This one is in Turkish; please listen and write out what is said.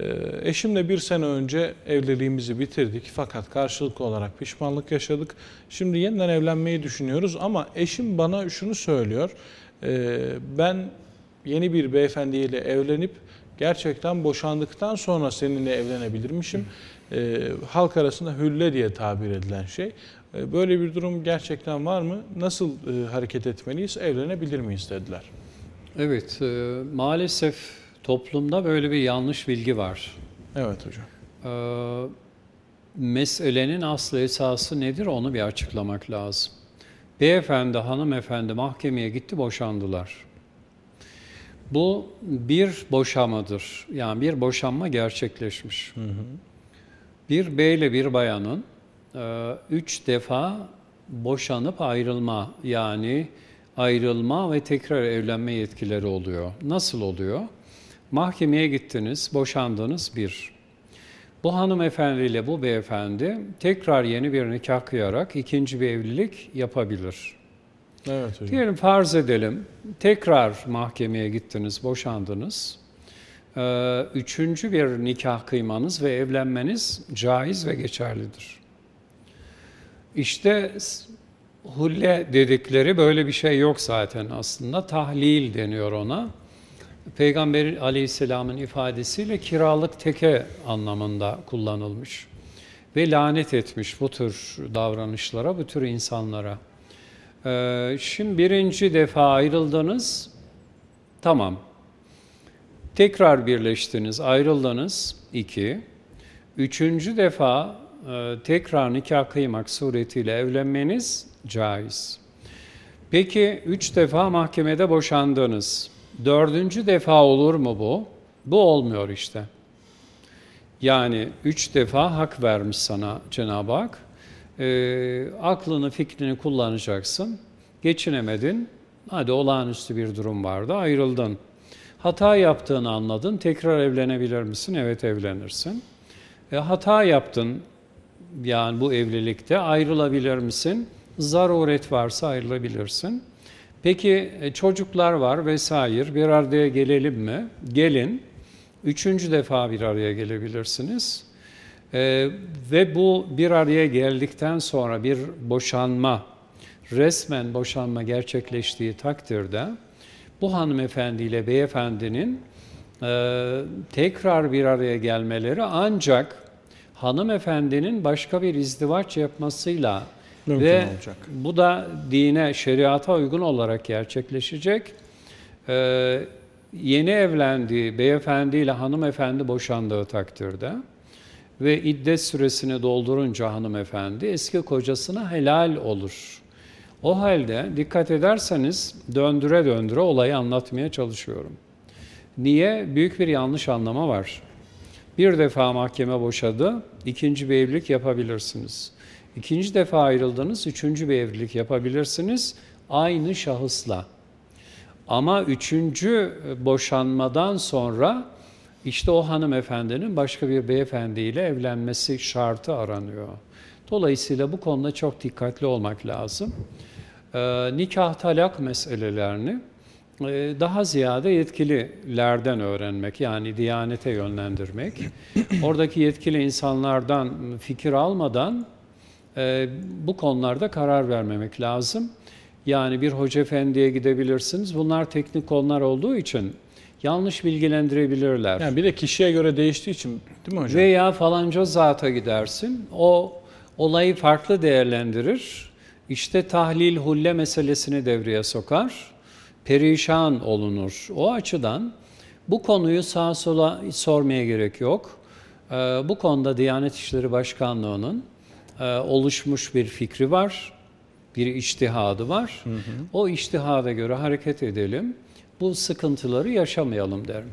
Ee, Eşimle bir sene önce evliliğimizi bitirdik fakat karşılıklı olarak pişmanlık yaşadık. Şimdi yeniden evlenmeyi düşünüyoruz ama eşim bana şunu söylüyor. Ee, Ben yeni bir beyefendiyle evlenip gerçekten boşandıktan sonra seninle evlenebilirmişim. Ee, halk arasında hülle diye tabir edilen şey. Böyle bir durum gerçekten var mı? Nasıl e, hareket etmeliyiz? Evlenebilir miyiz dediler. Evet, e, maalesef toplumda böyle bir yanlış bilgi var. Evet hocam. E, meselenin aslı esası nedir onu bir açıklamak lazım. Beyefendi, hanımefendi mahkemeye gitti, boşandılar. Bu bir boşamadır. Yani bir boşanma gerçekleşmiş. Bir beyle bir bayanın e, üç defa boşanıp ayrılma yani ayrılma ve tekrar evlenme yetkileri oluyor. Nasıl oluyor? Mahkemeye gittiniz, boşandınız bir. Bu hanımefendiyle bu beyefendi tekrar yeni bir nikah kıyarak ikinci bir evlilik yapabilir. Evet hocam. Diyelim farz edelim, tekrar mahkemeye gittiniz, boşandınız. Ee, Üçüncü bir nikah kıymanız ve evlenmeniz caiz ve geçerlidir. İşte hulle dedikleri böyle bir şey yok zaten aslında. Tahlil deniyor ona. Peygamber aleyhisselamın ifadesiyle kiralık teke anlamında kullanılmış. Ve lanet etmiş bu tür davranışlara, bu tür insanlara. Ee, şimdi birinci defa ayrıldınız, tamam. Tekrar birleştiniz, ayrıldınız, iki. Üçüncü defa e, tekrar nikah kıymak suretiyle evlenmeniz caiz. Peki üç defa mahkemede boşandınız. Dördüncü defa olur mu bu? Bu olmuyor işte. Yani üç defa hak vermiş sana Cenab-ı Hak. Ee, aklını, fikrini kullanacaksın. Geçinemedin. Hadi olağanüstü bir durum vardı, ayrıldın. Hata yaptığını anladın. Tekrar evlenebilir misin? Evet evlenirsin. E, hata yaptın. Yani bu evlilikte ayrılabilir misin? Zaruret varsa ayrılabilirsin. Peki e, çocuklar var vesaire bir araya gelelim mi? Gelin. Üçüncü defa bir araya gelebilirsiniz. Ee, ve bu bir araya geldikten sonra bir boşanma, resmen boşanma gerçekleştiği takdirde bu hanımefendiyle beyefendinin e, tekrar bir araya gelmeleri ancak hanımefendinin başka bir izdivaç yapmasıyla Mümkün ve olacak. bu da dine, şeriata uygun olarak gerçekleşecek. Ee, yeni evlendiği beyefendiyle hanımefendi boşandığı takdirde ve iddet süresini doldurunca hanımefendi eski kocasına helal olur. O halde dikkat ederseniz döndüre döndüre olayı anlatmaya çalışıyorum. Niye? Büyük bir yanlış anlama var. Bir defa mahkeme boşadı, ikinci bir evlilik yapabilirsiniz. İkinci defa ayrıldınız, üçüncü bir evlilik yapabilirsiniz aynı şahısla. Ama üçüncü boşanmadan sonra işte o hanımefendinin başka bir beyefendiyle evlenmesi şartı aranıyor. Dolayısıyla bu konuda çok dikkatli olmak lazım. Ee, nikah talak meselelerini e, daha ziyade yetkililerden öğrenmek yani diyanete yönlendirmek. Oradaki yetkili insanlardan fikir almadan e, bu konularda karar vermemek lazım. Yani bir hoca efendiye gidebilirsiniz. Bunlar teknik konular olduğu için yanlış bilgilendirebilirler. Yani bir de kişiye göre değiştiği için değil mi hocam? Veya falanca zata gidersin. O olayı farklı değerlendirir. İşte tahlil hulle meselesini devreye sokar. Perişan olunur. O açıdan bu konuyu sağa sola sormaya gerek yok. Ee, Bu konuda Diyanet İşleri Başkanlığı'nın e, oluşmuş bir fikri var. Bir içtihadı var. O içtihada göre hareket edelim. Bu sıkıntıları yaşamayalım derim.